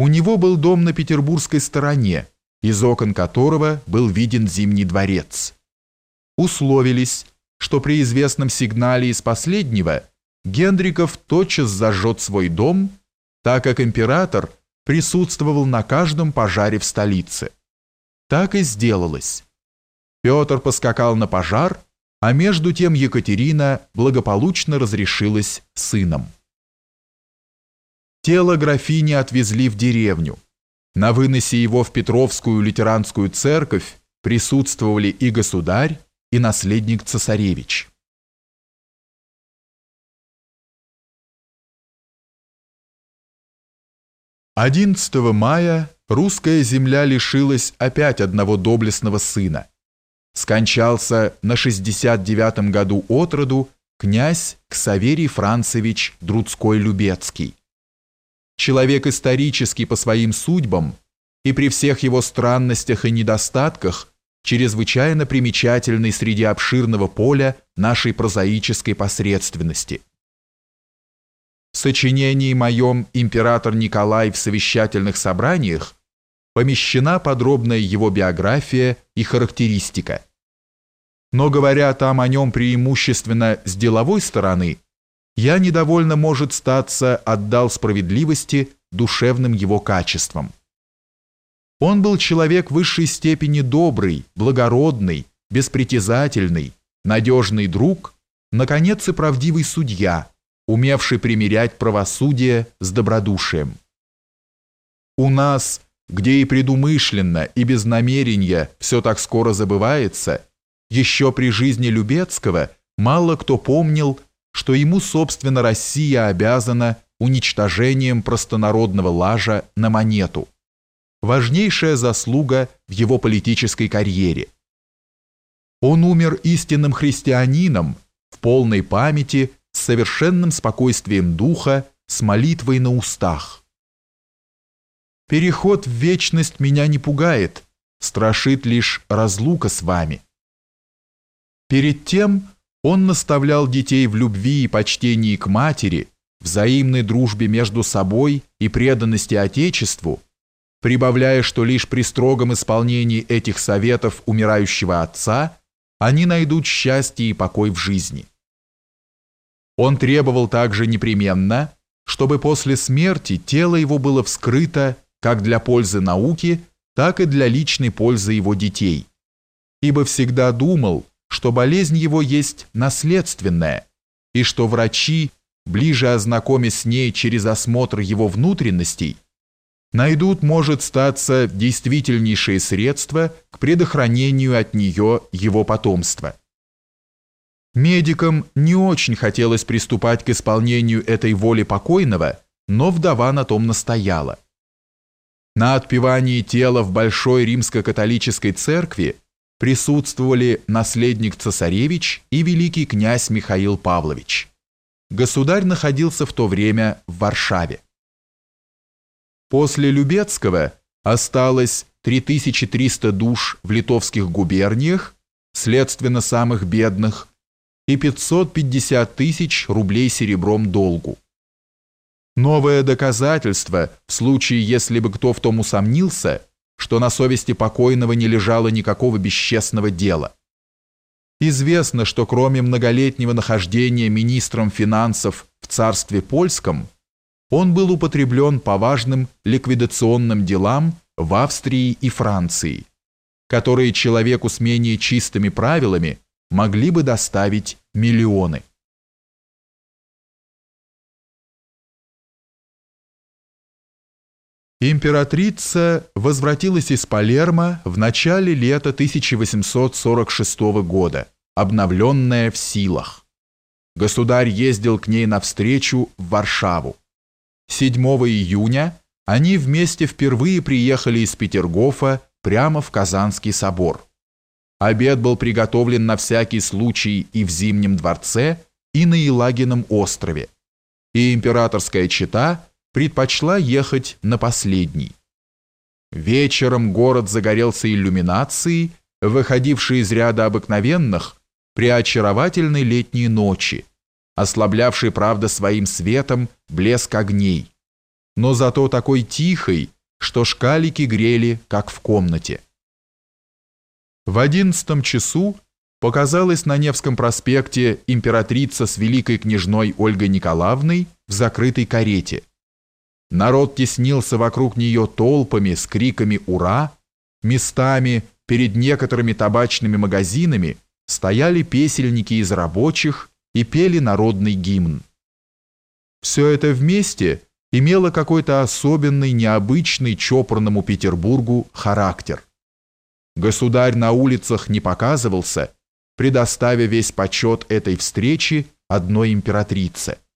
У него был дом на петербургской стороне, из окон которого был виден Зимний дворец. Условились, что при известном сигнале из последнего Генриков тотчас зажжет свой дом, так как император присутствовал на каждом пожаре в столице. Так и сделалось. Петр поскакал на пожар, а между тем Екатерина благополучно разрешилась сыном. Тело графини отвезли в деревню. На выносе его в Петровскую лютеранскую церковь присутствовали и государь, и наследник цесаревич. Одиннадцатого мая русская земля лишилась опять одного доблестного сына. Скончался на 69 году от роду князь Ксаверий Францевич Друцкой-Любецкий человек исторический по своим судьбам и при всех его странностях и недостатках чрезвычайно примечательный среди обширного поля нашей прозаической посредственности. В сочинении моем «Император Николай в совещательных собраниях» помещена подробная его биография и характеристика. Но говоря там о нем преимущественно с деловой стороны – я недовольно, может статься, отдал справедливости душевным его качествам. Он был человек высшей степени добрый, благородный, беспритязательный, надежный друг, наконец и правдивый судья, умевший примирять правосудие с добродушием. У нас, где и предумышленно, и без намерения все так скоро забывается, еще при жизни Любецкого мало кто помнил что ему, собственно, Россия обязана уничтожением простонародного лажа на монету. Важнейшая заслуга в его политической карьере. Он умер истинным христианином, в полной памяти, с совершенным спокойствием духа, с молитвой на устах. Переход в вечность меня не пугает, страшит лишь разлука с вами. Перед тем он наставлял детей в любви и почтении к матери, взаимной дружбе между собой и преданности Отечеству, прибавляя, что лишь при строгом исполнении этих советов умирающего отца они найдут счастье и покой в жизни. Он требовал также непременно, чтобы после смерти тело его было вскрыто как для пользы науки, так и для личной пользы его детей, ибо всегда думал, что болезнь его есть наследственная, и что врачи, ближе ознакомясь с ней через осмотр его внутренностей, найдут, может статься, действительнейшие средства к предохранению от нее его потомства. Медикам не очень хотелось приступать к исполнению этой воли покойного, но вдова на том настояла. На отпевании тела в Большой римско-католической церкви присутствовали наследник цесаревич и великий князь Михаил Павлович. Государь находился в то время в Варшаве. После Любецкого осталось 3300 душ в литовских губерниях, следственно самых бедных, и 550 тысяч рублей серебром долгу. Новое доказательство, в случае, если бы кто в том усомнился – что на совести покойного не лежало никакого бесчестного дела. Известно, что кроме многолетнего нахождения министром финансов в царстве польском, он был употреблен по важным ликвидационным делам в Австрии и Франции, которые человеку с менее чистыми правилами могли бы доставить миллионы. Императрица возвратилась из Палермо в начале лета 1846 года, обновленная в силах. Государь ездил к ней навстречу в Варшаву. 7 июня они вместе впервые приехали из Петергофа прямо в Казанский собор. Обед был приготовлен на всякий случай и в Зимнем дворце, и на Елагином острове. И императорская чета – предпочла ехать на последний. Вечером город загорелся иллюминацией, выходившей из ряда обыкновенных при очаровательной летней ночи, ослаблявшей, правда, своим светом блеск огней, но зато такой тихой, что шкалики грели, как в комнате. В одиннадцатом часу показалась на Невском проспекте императрица с великой княжной Ольгой Николаевной в закрытой карете. Народ теснился вокруг нее толпами с криками «Ура!», местами перед некоторыми табачными магазинами стояли песельники из рабочих и пели народный гимн. Все это вместе имело какой-то особенный, необычный чопорному Петербургу характер. Государь на улицах не показывался, предоставя весь почет этой встречи одной императрице –